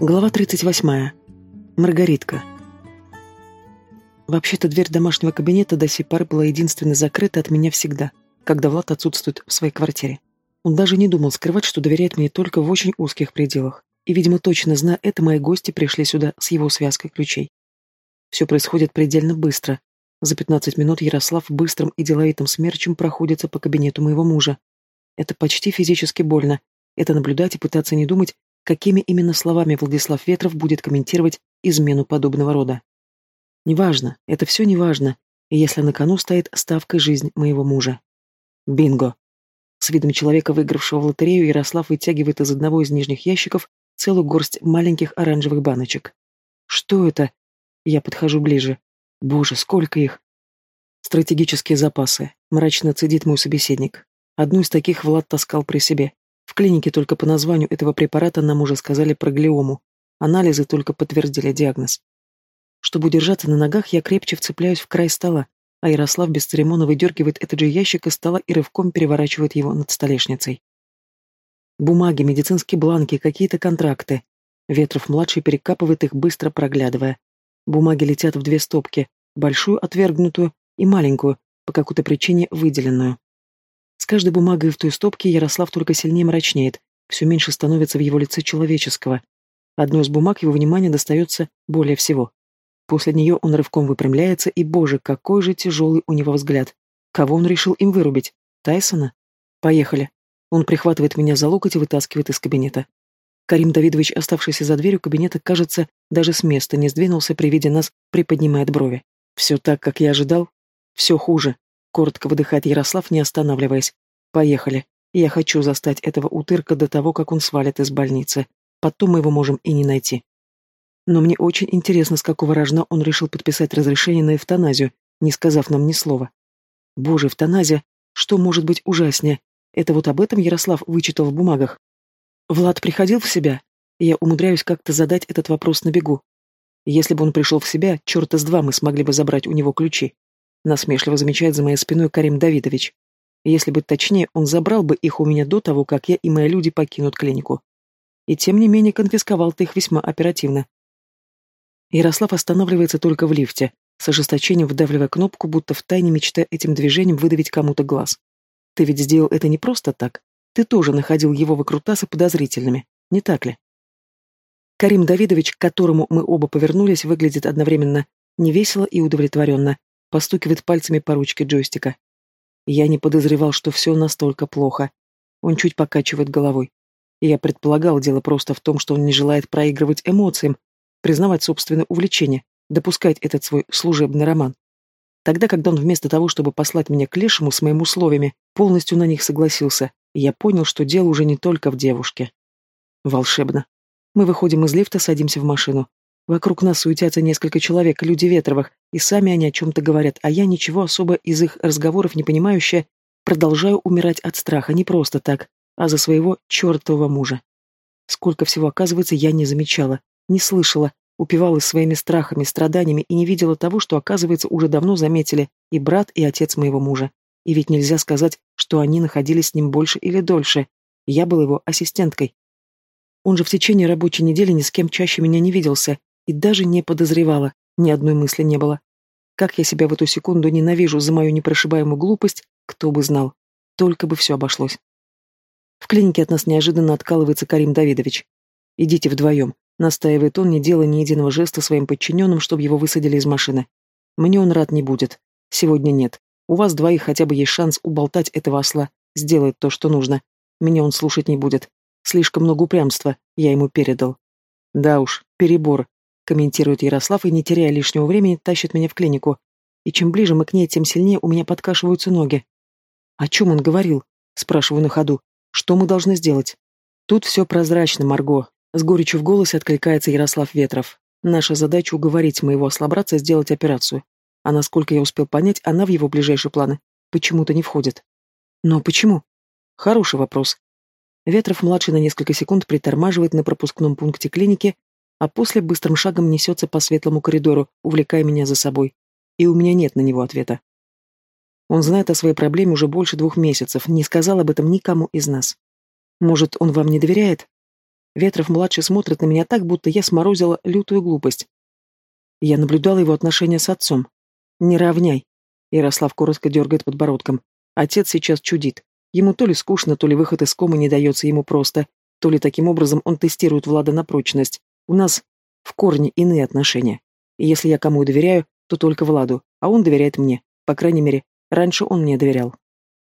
Глава 38. Маргаритка. Вообще-то дверь домашнего кабинета до сей поры была единственно закрыта от меня всегда, когда Влад отсутствует в своей квартире. Он даже не думал скрывать, что доверяет мне только в очень узких пределах. И, видимо, точно зная это, мои гости пришли сюда с его связкой ключей. Все происходит предельно быстро. За 15 минут Ярослав быстрым и деловитым смерчем проходится по кабинету моего мужа. Это почти физически больно. Это наблюдать и пытаться не думать, какими именно словами Владислав Ветров будет комментировать измену подобного рода. Неважно, это все неважно, если на кону стоит ставкой жизнь моего мужа. Бинго! С видом человека, выигравшего в лотерею, Ярослав вытягивает из одного из нижних ящиков целую горсть маленьких оранжевых баночек. Что это? Я подхожу ближе. Боже, сколько их! Стратегические запасы. Мрачно цедит мой собеседник. Одну из таких Влад таскал при себе. Клинике только по названию этого препарата нам уже сказали про глиому. Анализы только подтвердили диагноз. Чтобы удержаться на ногах, я крепче вцепляюсь в край стола, а Ярослав бесцеремонно выдергивает этот же ящик из стола и рывком переворачивает его над столешницей. Бумаги, медицинские бланки, какие-то контракты. Ветров-младший перекапывает их, быстро проглядывая. Бумаги летят в две стопки, большую отвергнутую и маленькую, по какой-то причине выделенную. С каждой бумагой в той стопке Ярослав только сильнее мрачнеет, все меньше становится в его лице человеческого. Одной из бумаг его внимания достается более всего. После нее он рывком выпрямляется, и, боже, какой же тяжелый у него взгляд. Кого он решил им вырубить? Тайсона? Поехали. Он прихватывает меня за локоть и вытаскивает из кабинета. Карим Давидович, оставшийся за дверью кабинета, кажется, даже с места не сдвинулся при виде нас, приподнимает брови. Все так, как я ожидал. Все хуже. Коротко выдыхает Ярослав, не останавливаясь. Поехали. Я хочу застать этого утырка до того, как он свалит из больницы. Потом мы его можем и не найти. Но мне очень интересно, с какого рожна он решил подписать разрешение на эвтаназию, не сказав нам ни слова. Боже, эвтаназия, что может быть ужаснее? Это вот об этом Ярослав вычитал в бумагах. Влад приходил в себя? Я умудряюсь как-то задать этот вопрос на бегу. Если бы он пришел в себя, черта с два мы смогли бы забрать у него ключи насмешливо замечает за моей спиной Карим Давидович. Если быть точнее, он забрал бы их у меня до того, как я и мои люди покинут клинику. И тем не менее конфисковал ты их весьма оперативно. Ярослав останавливается только в лифте, с ожесточением вдавливая кнопку, будто втайне мечтая этим движением выдавить кому-то глаз. Ты ведь сделал это не просто так. Ты тоже находил его выкрутасы подозрительными, не так ли? Карим Давидович, к которому мы оба повернулись, выглядит одновременно невесело и удовлетворенно, постукивает пальцами по ручке джойстика. Я не подозревал, что все настолько плохо. Он чуть покачивает головой. Я предполагал, дело просто в том, что он не желает проигрывать эмоциям, признавать собственное увлечение, допускать этот свой служебный роман. Тогда, когда он вместо того, чтобы послать меня к лешему с моими условиями, полностью на них согласился, я понял, что дело уже не только в девушке. Волшебно. Мы выходим из лифта, садимся в машину. Вокруг нас суетятся несколько человек, люди Ветровых, и сами они о чем-то говорят, а я, ничего особо из их разговоров не понимающая, продолжаю умирать от страха не просто так, а за своего чертового мужа. Сколько всего, оказывается, я не замечала, не слышала, упивалась своими страхами, страданиями и не видела того, что, оказывается, уже давно заметили и брат, и отец моего мужа. И ведь нельзя сказать, что они находились с ним больше или дольше. Я был его ассистенткой. Он же в течение рабочей недели ни с кем чаще меня не виделся, и даже не подозревала, ни одной мысли не было. Как я себя в эту секунду ненавижу за мою непрошибаемую глупость, кто бы знал. Только бы все обошлось. В клинике от нас неожиданно откалывается Карим Давидович. «Идите вдвоем», — настаивает он, не делая ни единого жеста своим подчиненным, чтобы его высадили из машины. «Мне он рад не будет. Сегодня нет. У вас двоих хотя бы есть шанс уболтать этого осла. Сделает то, что нужно. Меня он слушать не будет. Слишком много упрямства я ему передал. Да уж, перебор, комментирует Ярослав и, не теряя лишнего времени, тащит меня в клинику. И чем ближе мы к ней, тем сильнее у меня подкашиваются ноги. «О чем он говорил?» — спрашиваю на ходу. «Что мы должны сделать?» «Тут все прозрачно, Марго», — с горечью в голосе откликается Ярослав Ветров. «Наша задача — уговорить моего ослабраться сделать операцию. А насколько я успел понять, она в его ближайшие планы почему-то не входит». «Но почему?» «Хороший вопрос». Ветров-младший на несколько секунд притормаживает на пропускном пункте клиники, а после быстрым шагом несется по светлому коридору, увлекая меня за собой. И у меня нет на него ответа. Он знает о своей проблеме уже больше двух месяцев, не сказал об этом никому из нас. Может, он вам не доверяет? Ветров-младший смотрит на меня так, будто я сморозила лютую глупость. Я наблюдала его отношения с отцом. «Не равняй!» Ярослав коротко дергает подбородком. Отец сейчас чудит. Ему то ли скучно, то ли выход из комы не дается ему просто, то ли таким образом он тестирует Влада на прочность. У нас в корне иные отношения. И если я кому и доверяю, то только Владу, а он доверяет мне. По крайней мере, раньше он мне доверял.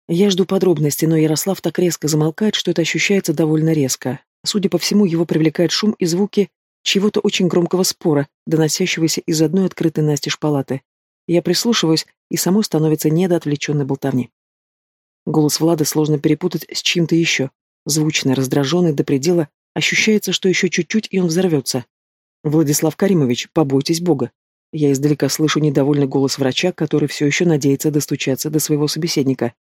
Я жду подробностей, но Ярослав так резко замолкает, что это ощущается довольно резко. Судя по всему, его привлекает шум и звуки чего-то очень громкого спора, доносящегося из одной открытой настежь палаты. Я прислушиваюсь, и самой становится не до отвлеченной болтовни. Голос Влада сложно перепутать с чем-то еще. Звучный, раздраженный до предела, ощущается, что еще чуть-чуть, и он взорвется. «Владислав Каримович, побойтесь Бога». Я издалека слышу недовольный голос врача, который все еще надеется достучаться до своего собеседника.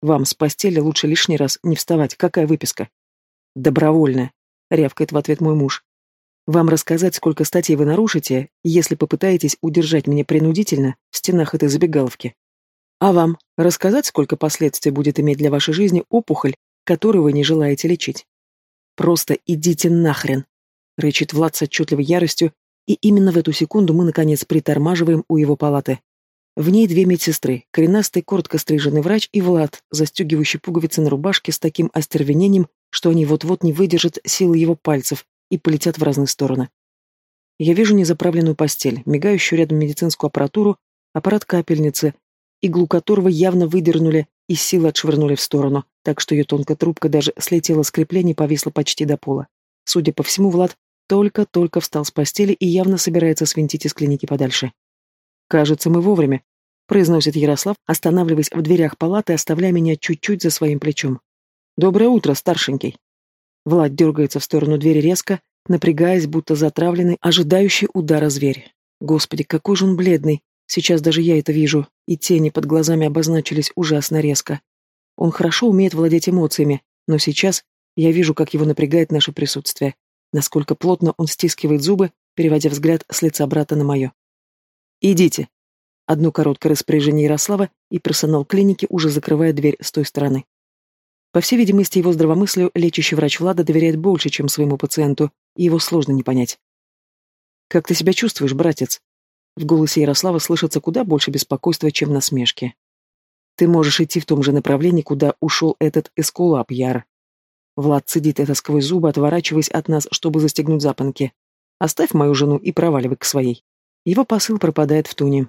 «Вам с постели лучше лишний раз не вставать. Какая выписка?» «Добровольная», — рявкает в ответ мой муж. «Вам рассказать, сколько статей вы нарушите, если попытаетесь удержать меня принудительно в стенах этой забегаловки. А вам рассказать, сколько последствий будет иметь для вашей жизни опухоль, которую вы не желаете лечить?» «Просто идите нахрен!» — рычит Влад с отчетливой яростью, и именно в эту секунду мы, наконец, притормаживаем у его палаты. В ней две медсестры, коренастый, коротко стриженный врач и Влад, застегивающий пуговицы на рубашке с таким остервенением, что они вот-вот не выдержат силы его пальцев и полетят в разные стороны. Я вижу незаправленную постель, мигающую рядом медицинскую аппаратуру, аппарат капельницы, иглу которого явно выдернули и силы отшвырнули в сторону, так что ее тонкая трубка даже слетела с крепления и повисла почти до пола. Судя по всему, Влад только-только встал с постели и явно собирается свинтить из клиники подальше. «Кажется, мы вовремя», — произносит Ярослав, останавливаясь в дверях палаты, оставляя меня чуть-чуть за своим плечом. «Доброе утро, старшенький!» Влад дергается в сторону двери резко, напрягаясь, будто затравленный, ожидающий удара зверь. Господи, какой же он бледный! Сейчас даже я это вижу, и тени под глазами обозначились ужасно резко. Он хорошо умеет владеть эмоциями, но сейчас я вижу, как его напрягает наше присутствие, насколько плотно он стискивает зубы, переводя взгляд с лица брата на мое. «Идите!» Одно короткое распоряжение Ярослава, и персонал клиники уже закрывает дверь с той стороны. По всей видимости, его здравомыслию лечащий врач Влада доверяет больше, чем своему пациенту, и его сложно не понять. «Как ты себя чувствуешь, братец?» В голосе Ярослава слышится куда больше беспокойства, чем насмешки. «Ты можешь идти в том же направлении, куда ушел этот эскулап, Яр». Влад цедит это сквозь зубы, отворачиваясь от нас, чтобы застегнуть запонки. «Оставь мою жену и проваливай к своей». Его посыл пропадает в туне.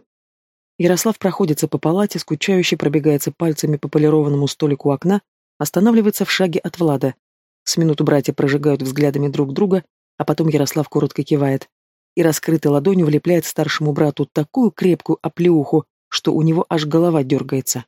Ярослав проходится по палате, скучающе пробегается пальцами по полированному столику окна, Останавливается в шаге от Влада. С минуту братья прожигают взглядами друг друга, а потом Ярослав коротко кивает. И раскрытой ладонью влепляет старшему брату такую крепкую оплеуху, что у него аж голова дергается.